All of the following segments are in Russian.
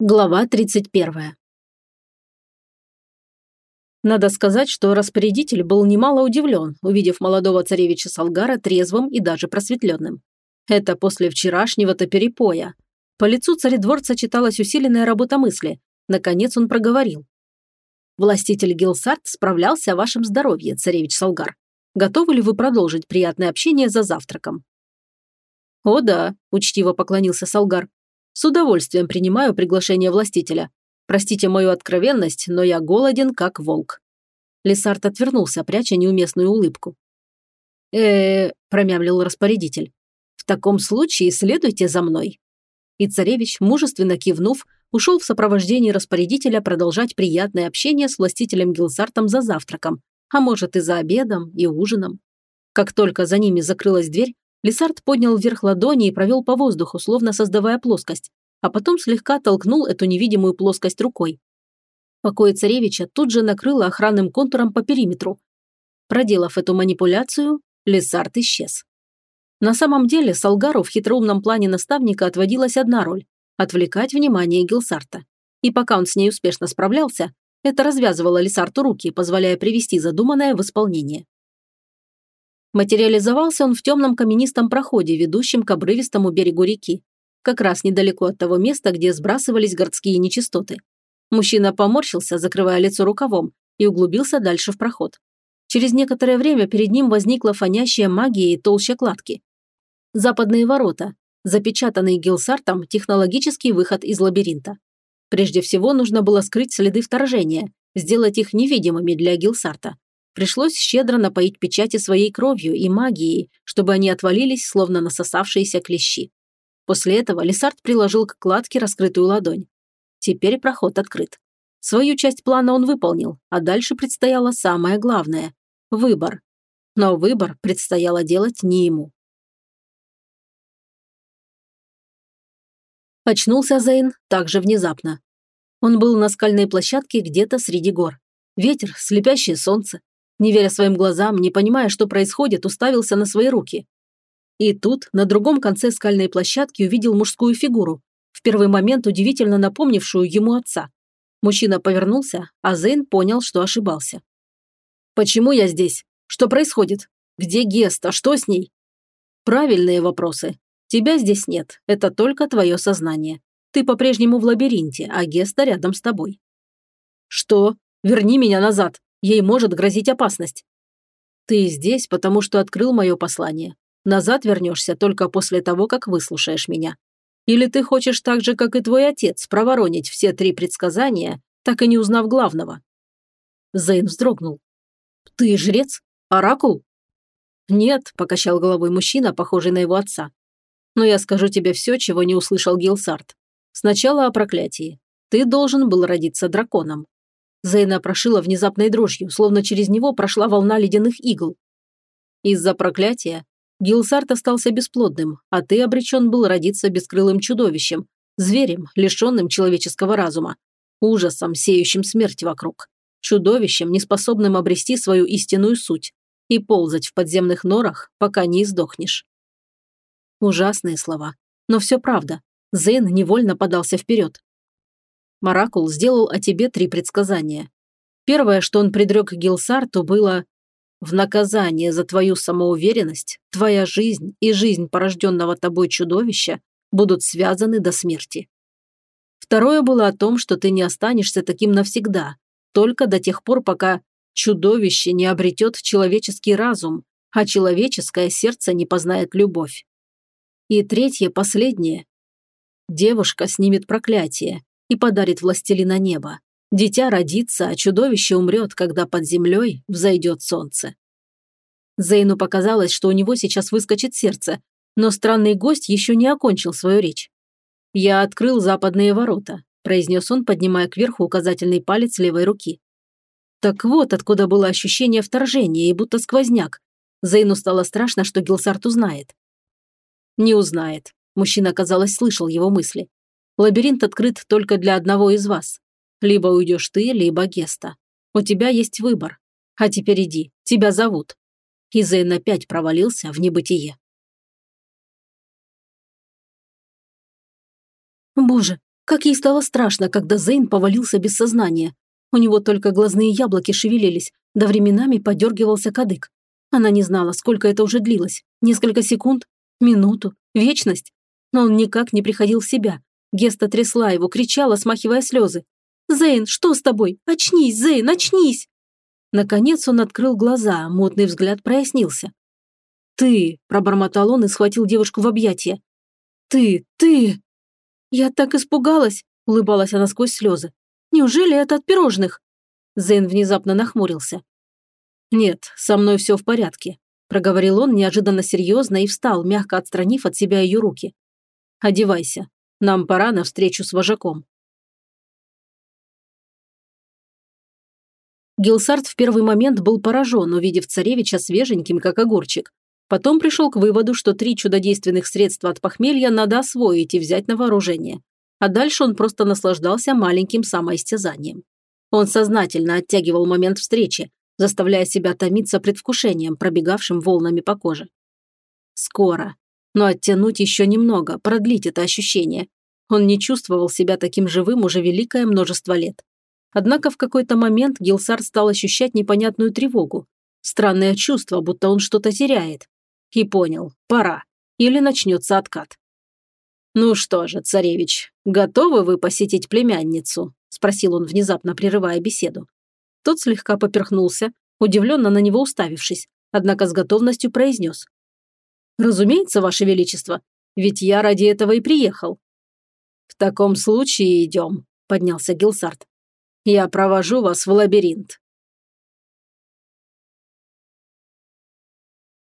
Глава 31. Надо сказать, что распорядитель был немало удивлен, увидев молодого царевича Салгара трезвым и даже просветленным. Это после вчерашнего-то перепоя. По лицу царедворца читалась усиленная работа мысли. Наконец он проговорил. «Властитель Гилсарт справлялся о вашем здоровье, царевич Салгар. Готовы ли вы продолжить приятное общение за завтраком?» «О да», – учтиво поклонился Салгар. С удовольствием принимаю приглашение властителя. Простите мою откровенность, но я голоден, как волк». Лесард отвернулся, пряча неуместную улыбку. э промямлил распорядитель. «В таком случае следуйте за мной». И царевич, мужественно кивнув, ушел в сопровождении распорядителя продолжать приятное общение с властителем Гилсартом за завтраком, а может и за обедом, и ужином. Как только за ними закрылась дверь, Лисард поднял вверх ладони и провел по воздуху, словно создавая плоскость, а потом слегка толкнул эту невидимую плоскость рукой. Покои царевича тут же накрыло охранным контуром по периметру. Проделав эту манипуляцию, Лисард исчез. На самом деле Салгару в хитроумном плане наставника отводилась одна роль – отвлекать внимание Гилсарта. И пока он с ней успешно справлялся, это развязывало Лисарту руки, позволяя привести задуманное в исполнение. Материализовался он в темном каменистом проходе, ведущем к обрывистому берегу реки, как раз недалеко от того места, где сбрасывались городские нечистоты. Мужчина поморщился, закрывая лицо рукавом, и углубился дальше в проход. Через некоторое время перед ним возникла фонящая магия и толща кладки. Западные ворота, запечатанный Гилсартом технологический выход из лабиринта. Прежде всего нужно было скрыть следы вторжения, сделать их невидимыми для Гилсарта, Пришлось щедро напоить печати своей кровью и магией, чтобы они отвалились, словно насосавшиеся клещи. После этого Лесард приложил к кладке раскрытую ладонь. Теперь проход открыт. Свою часть плана он выполнил, а дальше предстояло самое главное – выбор. Но выбор предстояло делать не ему. Очнулся Зейн также внезапно. Он был на скальной площадке где-то среди гор. Ветер, слепящее солнце, не веря своим глазам, не понимая, что происходит, уставился на свои руки. И тут, на другом конце скальной площадки, увидел мужскую фигуру, в первый момент удивительно напомнившую ему отца. Мужчина повернулся, а Зейн понял, что ошибался. «Почему я здесь? Что происходит? Где Геста? Что с ней?» «Правильные вопросы. Тебя здесь нет, это только твое сознание. Ты по-прежнему в лабиринте, а Геста рядом с тобой». «Что? Верни меня назад!» Ей может грозить опасность. Ты здесь, потому что открыл мое послание. Назад вернешься только после того, как выслушаешь меня. Или ты хочешь так же, как и твой отец, проворонить все три предсказания, так и не узнав главного?» Зейн вздрогнул. «Ты жрец? Оракул?» «Нет», – покачал головой мужчина, похожий на его отца. «Но я скажу тебе все, чего не услышал Гилсарт. Сначала о проклятии. Ты должен был родиться драконом. Зейна прошила внезапной дрожью, словно через него прошла волна ледяных игл. Из-за проклятия Гилсарт остался бесплодным, а ты обречен был родиться бескрылым чудовищем, зверем, лишенным человеческого разума, ужасом, сеющим смерть вокруг, чудовищем, неспособным обрести свою истинную суть и ползать в подземных норах, пока не издохнешь. Ужасные слова, но все правда. Зейн невольно подался вперед. Маракул сделал о тебе три предсказания. Первое, что он предрек Гилсарту, было «В наказание за твою самоуверенность, твоя жизнь и жизнь порожденного тобой чудовища будут связаны до смерти». Второе было о том, что ты не останешься таким навсегда, только до тех пор, пока чудовище не обретет человеческий разум, а человеческое сердце не познает любовь. И третье, последнее. Девушка снимет проклятие, и подарит властелина неба. Дитя родится, а чудовище умрет, когда под землей взойдет солнце. Зейну показалось, что у него сейчас выскочит сердце, но странный гость еще не окончил свою речь. «Я открыл западные ворота», – произнес он, поднимая кверху указательный палец левой руки. Так вот, откуда было ощущение вторжения и будто сквозняк. Зейну стало страшно, что Гилсарт узнает. Не узнает. Мужчина, казалось, слышал его мысли. Лабиринт открыт только для одного из вас. Либо уйдешь ты, либо Геста. У тебя есть выбор. А теперь иди, тебя зовут». И Зейн опять провалился в небытие. «Боже, Как ей стало страшно, когда Зейн повалился без сознания. У него только глазные яблоки шевелились, да временами подергивался кадык. Она не знала, сколько это уже длилось. Несколько секунд? Минуту? Вечность? Но он никак не приходил в себя. Геста трясла его, кричала, смахивая слезы. «Зейн, что с тобой? Очнись, Зейн, очнись!» Наконец он открыл глаза, мутный взгляд прояснился. «Ты!» – пробормотал он и схватил девушку в объятия. «Ты! Ты!» «Я так испугалась!» – улыбалась она сквозь слезы. «Неужели это от пирожных?» Зейн внезапно нахмурился. «Нет, со мной все в порядке», – проговорил он неожиданно серьезно и встал, мягко отстранив от себя ее руки. «Одевайся. Нам пора на встречу с вожаком». Гилсарт в первый момент был поражен, увидев царевича свеженьким, как огурчик. Потом пришел к выводу, что три чудодейственных средства от похмелья надо освоить и взять на вооружение. А дальше он просто наслаждался маленьким самоистязанием. Он сознательно оттягивал момент встречи, заставляя себя томиться предвкушением, пробегавшим волнами по коже. Скоро. Но оттянуть еще немного, продлить это ощущение. Он не чувствовал себя таким живым уже великое множество лет. Однако в какой-то момент Гилсар стал ощущать непонятную тревогу. Странное чувство, будто он что-то теряет. И понял, пора. Или начнется откат. «Ну что же, царевич, готовы вы посетить племянницу?» – спросил он, внезапно прерывая беседу. Тот слегка поперхнулся, удивленно на него уставившись, однако с готовностью произнес. «Разумеется, Ваше Величество, ведь я ради этого и приехал». «В таком случае идем», – поднялся Гилсарт. «Я провожу вас в лабиринт».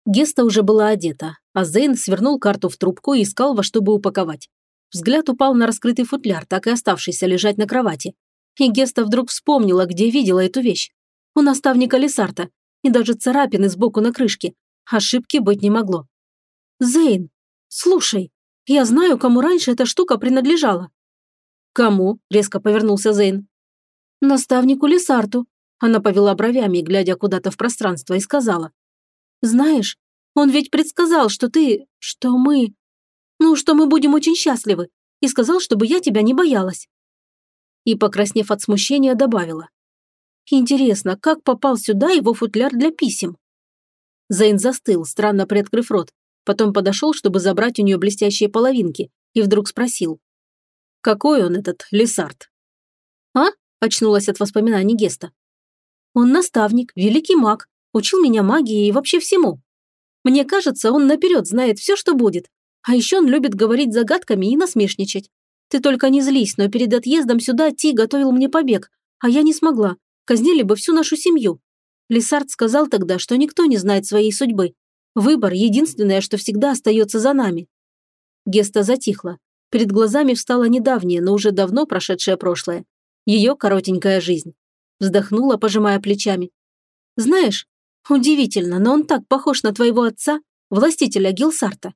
Геста уже была одета, а Зейн свернул карту в трубку и искал, во что бы упаковать. Взгляд упал на раскрытый футляр, так и оставшийся лежать на кровати. И Геста вдруг вспомнила, где видела эту вещь. У наставника Лесарта. И даже царапины сбоку на крышке. Ошибки быть не могло. «Зейн, слушай, я знаю, кому раньше эта штука принадлежала». «Кому?» – резко повернулся Зейн. «Наставнику Лесарту». Она повела бровями, глядя куда-то в пространство, и сказала. Знаешь, он ведь предсказал, что ты... что мы... Ну, что мы будем очень счастливы. И сказал, чтобы я тебя не боялась. И, покраснев от смущения, добавила. Интересно, как попал сюда его футляр для писем? Зейн застыл, странно приоткрыв рот. Потом подошел, чтобы забрать у нее блестящие половинки, и вдруг спросил. «Какой он этот Лесард?» «А?» – очнулась от воспоминаний Геста. «Он наставник, великий маг, Учил меня магии и вообще всему. Мне кажется, он наперед знает все, что будет. А еще он любит говорить загадками и насмешничать. Ты только не злись, но перед отъездом сюда Ти готовил мне побег, а я не смогла. Казнили бы всю нашу семью. Лисард сказал тогда, что никто не знает своей судьбы. Выбор – единственное, что всегда остается за нами. Геста затихла. Перед глазами встала недавнее, но уже давно прошедшее прошлое. Ее коротенькая жизнь. Вздохнула, пожимая плечами. Знаешь, Удивительно, но он так похож на твоего отца, властителя Гилсарта.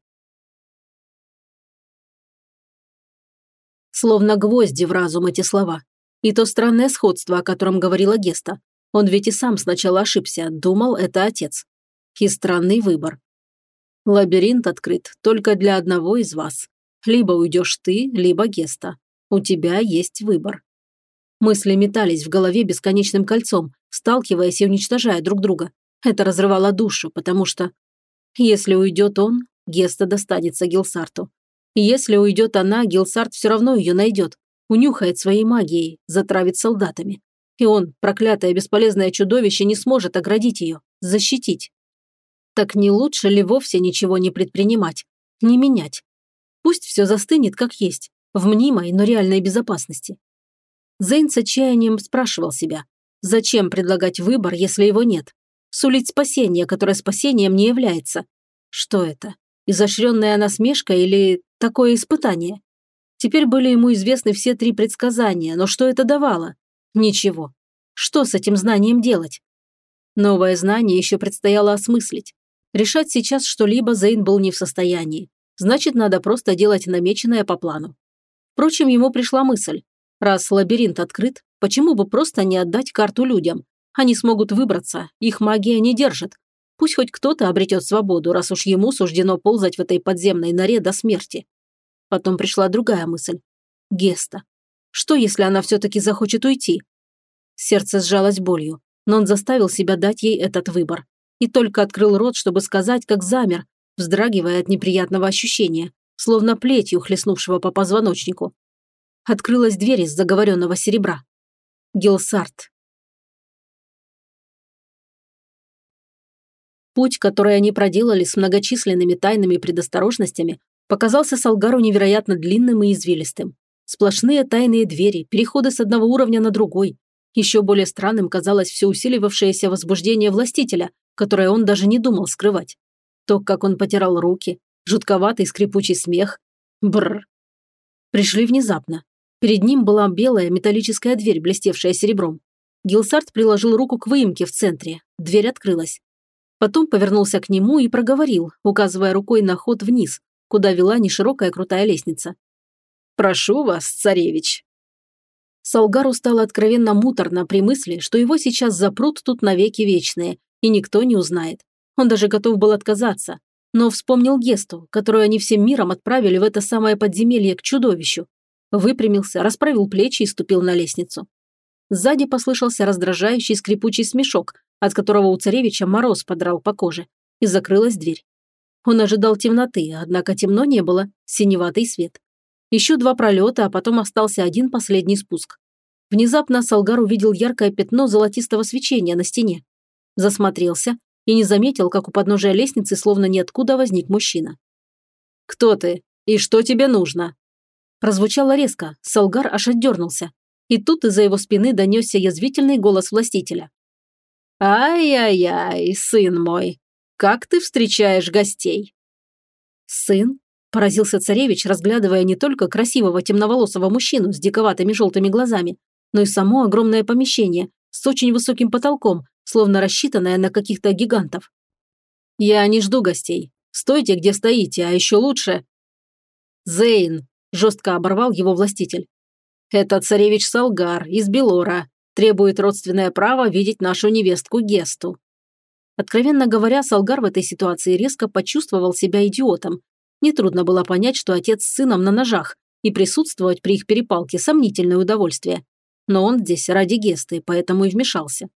Словно гвозди в разум эти слова. И то странное сходство, о котором говорила Геста. Он ведь и сам сначала ошибся, думал, это отец. И странный выбор. Лабиринт открыт только для одного из вас. Либо уйдешь ты, либо Геста. У тебя есть выбор. Мысли метались в голове бесконечным кольцом, сталкиваясь и уничтожая друг друга. Это разрывало душу, потому что... Если уйдет он, Геста достанется Гилсарту. Если уйдет она, Гилсарт все равно ее найдет, унюхает своей магией, затравит солдатами. И он, проклятое бесполезное чудовище, не сможет оградить ее, защитить. Так не лучше ли вовсе ничего не предпринимать, не менять? Пусть все застынет как есть, в мнимой, но реальной безопасности. Зейн с отчаянием спрашивал себя, зачем предлагать выбор, если его нет? Сулить спасение, которое спасением не является. Что это? Изощренная насмешка или такое испытание? Теперь были ему известны все три предсказания, но что это давало? Ничего. Что с этим знанием делать? Новое знание еще предстояло осмыслить. Решать сейчас что-либо Зейн был не в состоянии. Значит, надо просто делать намеченное по плану. Впрочем, ему пришла мысль. Раз лабиринт открыт, почему бы просто не отдать карту людям? Они смогут выбраться, их магия не держит. Пусть хоть кто-то обретет свободу, раз уж ему суждено ползать в этой подземной норе до смерти. Потом пришла другая мысль. Геста. Что, если она все-таки захочет уйти? Сердце сжалось болью, но он заставил себя дать ей этот выбор. И только открыл рот, чтобы сказать, как замер, вздрагивая от неприятного ощущения, словно плетью хлестнувшего по позвоночнику. Открылась дверь из заговоренного серебра. Гилсарт. Путь, который они проделали с многочисленными тайными предосторожностями, показался Салгару невероятно длинным и извилистым. Сплошные тайные двери, переходы с одного уровня на другой. Еще более странным казалось все усиливавшееся возбуждение властителя, которое он даже не думал скрывать. То, как он потирал руки, жутковатый скрипучий смех. Бррр. Пришли внезапно. Перед ним была белая металлическая дверь, блестевшая серебром. Гилсарт приложил руку к выемке в центре. Дверь открылась. Потом повернулся к нему и проговорил, указывая рукой на ход вниз, куда вела неширокая крутая лестница. «Прошу вас, царевич». Салгару стало откровенно муторно при мысли, что его сейчас запрут тут навеки вечные, и никто не узнает. Он даже готов был отказаться, но вспомнил Гесту, которую они всем миром отправили в это самое подземелье к чудовищу. Выпрямился, расправил плечи и ступил на лестницу. Сзади послышался раздражающий скрипучий смешок, от которого у царевича мороз подрал по коже, и закрылась дверь. Он ожидал темноты, однако темно не было, синеватый свет. Еще два пролета, а потом остался один последний спуск. Внезапно Салгар увидел яркое пятно золотистого свечения на стене. Засмотрелся и не заметил, как у подножия лестницы словно ниоткуда возник мужчина. «Кто ты? И что тебе нужно?» Прозвучало резко, Салгар аж отдернулся. И тут из-за его спины донесся язвительный голос властителя. «Ай-яй-яй, сын мой, как ты встречаешь гостей?» «Сын?» – поразился царевич, разглядывая не только красивого темноволосого мужчину с диковатыми желтыми глазами, но и само огромное помещение с очень высоким потолком, словно рассчитанное на каких-то гигантов. «Я не жду гостей. Стойте, где стоите, а еще лучше...» «Зейн!» – жестко оборвал его властитель. «Это царевич Салгар из Белора, требует родственное право видеть нашу невестку Гесту. Откровенно говоря, Салгар в этой ситуации резко почувствовал себя идиотом. Нетрудно было понять, что отец с сыном на ножах, и присутствовать при их перепалке – сомнительное удовольствие. Но он здесь ради Гесты, поэтому и вмешался.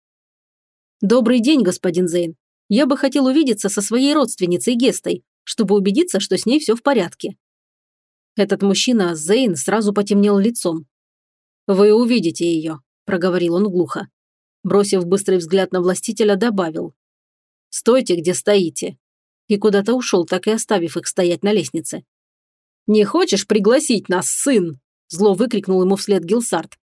«Добрый день, господин Зейн. Я бы хотел увидеться со своей родственницей Гестой, чтобы убедиться, что с ней все в порядке». Этот мужчина, Зейн, сразу потемнел лицом. «Вы увидите ее проговорил он глухо. Бросив быстрый взгляд на властителя, добавил. «Стойте, где стоите!» И куда-то ушел, так и оставив их стоять на лестнице. «Не хочешь пригласить нас, сын?» Зло выкрикнул ему вслед Гилсарт.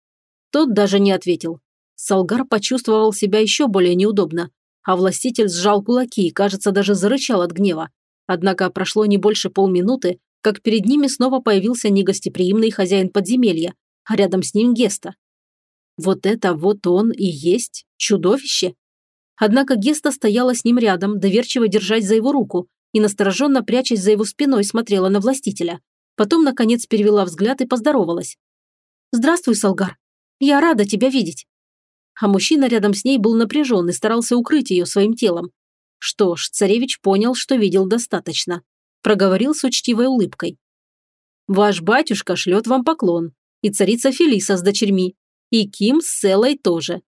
Тот даже не ответил. Салгар почувствовал себя еще более неудобно, а властитель сжал кулаки и, кажется, даже зарычал от гнева. Однако прошло не больше полминуты, как перед ними снова появился негостеприимный хозяин подземелья, а рядом с ним Геста. Вот это вот он и есть чудовище. Однако Геста стояла с ним рядом, доверчиво держась за его руку, и настороженно прячась за его спиной смотрела на властителя. Потом, наконец, перевела взгляд и поздоровалась. «Здравствуй, Салгар. Я рада тебя видеть». А мужчина рядом с ней был напряжен и старался укрыть ее своим телом. Что ж, царевич понял, что видел достаточно. Проговорил с учтивой улыбкой. «Ваш батюшка шлет вам поклон, и царица Фелиса с дочерьми, и Ким с Селой тоже.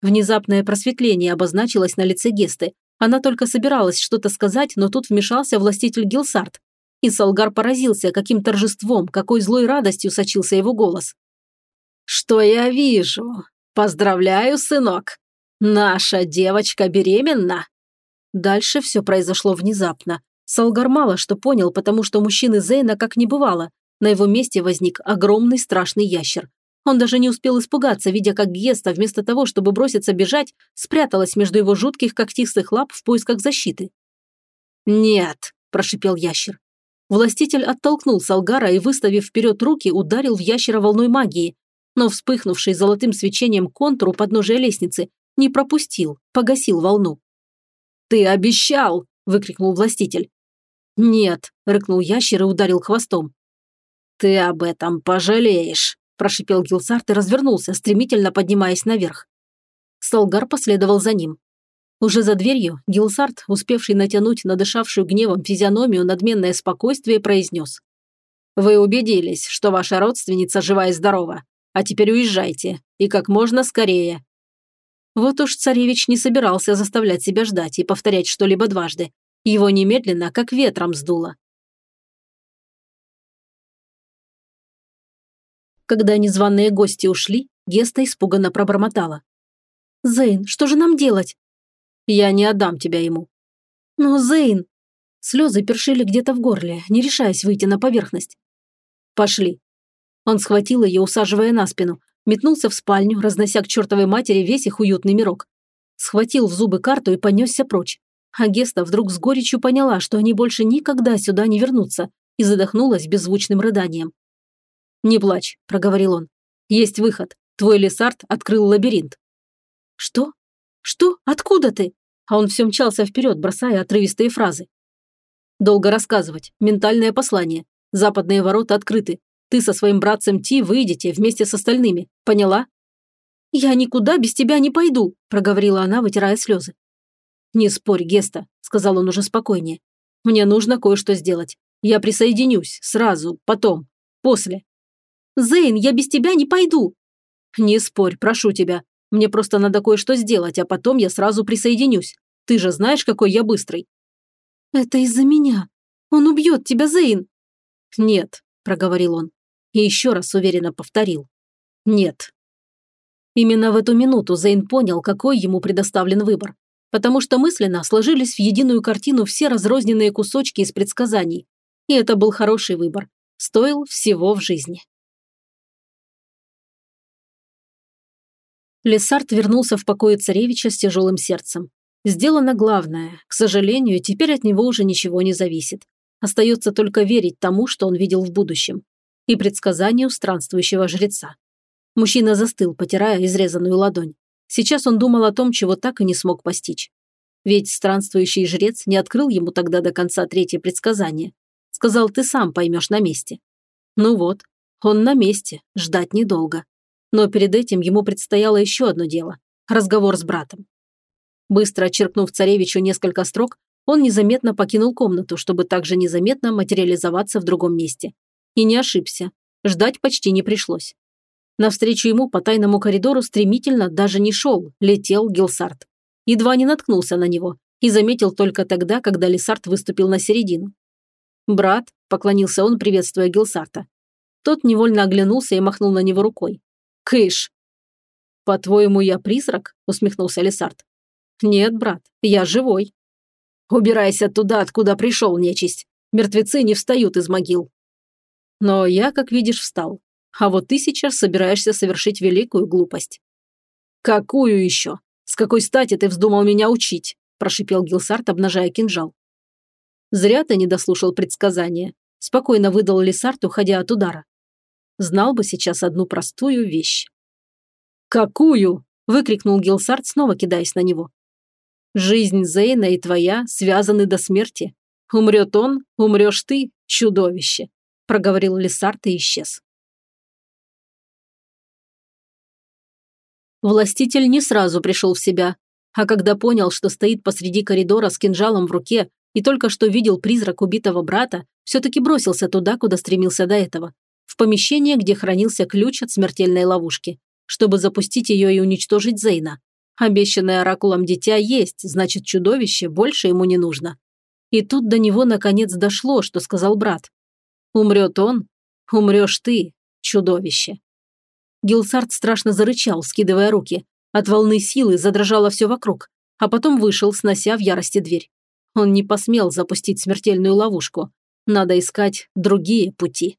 Внезапное просветление обозначилось на лице Гесты. Она только собиралась что-то сказать, но тут вмешался властитель Гилсарт. И Салгар поразился, каким торжеством, какой злой радостью сочился его голос. «Что я вижу? Поздравляю, сынок! Наша девочка беременна!» Дальше все произошло внезапно. Салгар мало что понял, потому что мужчины Зейна как не бывало. На его месте возник огромный страшный ящер. Он даже не успел испугаться, видя, как Геста, вместо того, чтобы броситься бежать, спряталась между его жутких когтистых лап в поисках защиты. «Нет», – прошипел ящер. Властитель оттолкнул Салгара и, выставив вперед руки, ударил в ящера волной магии, но вспыхнувший золотым свечением контур у подножия лестницы не пропустил, погасил волну. «Ты обещал!» – выкрикнул властитель. «Нет», – рыкнул ящер и ударил хвостом. «Ты об этом пожалеешь!» прошипел Гилсарт и развернулся, стремительно поднимаясь наверх. Солгар последовал за ним. Уже за дверью Гилсарт, успевший натянуть надышавшую гневом физиономию надменное спокойствие, произнес. «Вы убедились, что ваша родственница жива и здорова, А теперь уезжайте. И как можно скорее». Вот уж царевич не собирался заставлять себя ждать и повторять что-либо дважды. Его немедленно как ветром сдуло. Когда незваные гости ушли, Геста испуганно пробормотала. «Зейн, что же нам делать?» «Я не отдам тебя ему». «Но, Зейн...» Слезы першили где-то в горле, не решаясь выйти на поверхность. «Пошли». Он схватил ее, усаживая на спину, метнулся в спальню, разнося к чертовой матери весь их уютный мирок. Схватил в зубы карту и понесся прочь. А Геста вдруг с горечью поняла, что они больше никогда сюда не вернутся, и задохнулась беззвучным рыданием. «Не плачь», – проговорил он. «Есть выход. Твой лесард открыл лабиринт». «Что? Что? Откуда ты?» А он все мчался вперед, бросая отрывистые фразы. «Долго рассказывать. Ментальное послание. Западные ворота открыты. Ты со своим братцем Ти выйдете вместе с остальными. Поняла?» «Я никуда без тебя не пойду», – проговорила она, вытирая слезы. «Не спорь, Геста», – сказал он уже спокойнее. «Мне нужно кое-что сделать. Я присоединюсь. Сразу. Потом. После». «Зейн, я без тебя не пойду». «Не спорь, прошу тебя. Мне просто надо кое-что сделать, а потом я сразу присоединюсь. Ты же знаешь, какой я быстрый». «Это из-за меня. Он убьет тебя, Зейн». «Нет», – проговорил он и еще раз уверенно повторил. «Нет». Именно в эту минуту Зейн понял, какой ему предоставлен выбор, потому что мысленно сложились в единую картину все разрозненные кусочки из предсказаний, и это был хороший выбор, стоил всего в жизни. Лесард вернулся в покое царевича с тяжелым сердцем. Сделано главное. К сожалению, теперь от него уже ничего не зависит. Остается только верить тому, что он видел в будущем и предсказанию странствующего жреца. Мужчина застыл, потирая изрезанную ладонь. Сейчас он думал о том, чего так и не смог постичь. Ведь странствующий жрец не открыл ему тогда до конца третье предсказание. Сказал, ты сам поймешь на месте. Ну вот, он на месте, ждать недолго. Но перед этим ему предстояло еще одно дело – разговор с братом. Быстро очеркнув царевичу несколько строк, он незаметно покинул комнату, чтобы также незаметно материализоваться в другом месте. И не ошибся. Ждать почти не пришлось. Навстречу ему по тайному коридору стремительно даже не шел, летел Гилсарт. Едва не наткнулся на него и заметил только тогда, когда Лисарт выступил на середину. «Брат», – поклонился он, приветствуя Гилсарта. Тот невольно оглянулся и махнул на него рукой. «Кыш!» «По-твоему, я призрак?» – усмехнулся Лисарт. «Нет, брат, я живой». «Убирайся туда, откуда пришел нечисть. Мертвецы не встают из могил», но я, как видишь, встал. А вот ты сейчас собираешься совершить великую глупость». «Какую еще? С какой стати ты вздумал меня учить?» – прошипел Гилсарт, обнажая кинжал. «Зря ты не дослушал предсказания», – спокойно выдал Лисарт, уходя от удара. Знал бы сейчас одну простую вещь. «Какую?» – выкрикнул Гилсарт, снова кидаясь на него. «Жизнь Зейна и твоя связаны до смерти. Умрет он, умрешь ты, чудовище проговорил Лесард и исчез. Властитель не сразу пришел в себя, а когда понял, что стоит посреди коридора с кинжалом в руке и только что видел призрак убитого брата, все-таки бросился туда, куда стремился до этого, в помещение, где хранился ключ от смертельной ловушки, чтобы запустить ее и уничтожить Зейна. Обещанное оракулом дитя есть, значит, чудовище больше ему не нужно. И тут до него наконец дошло, что сказал брат. Умрет он, умрешь ты, чудовище. Гилсарт страшно зарычал, скидывая руки. От волны силы задрожало все вокруг, а потом вышел, снося в ярости дверь. Он не посмел запустить смертельную ловушку. Надо искать другие пути.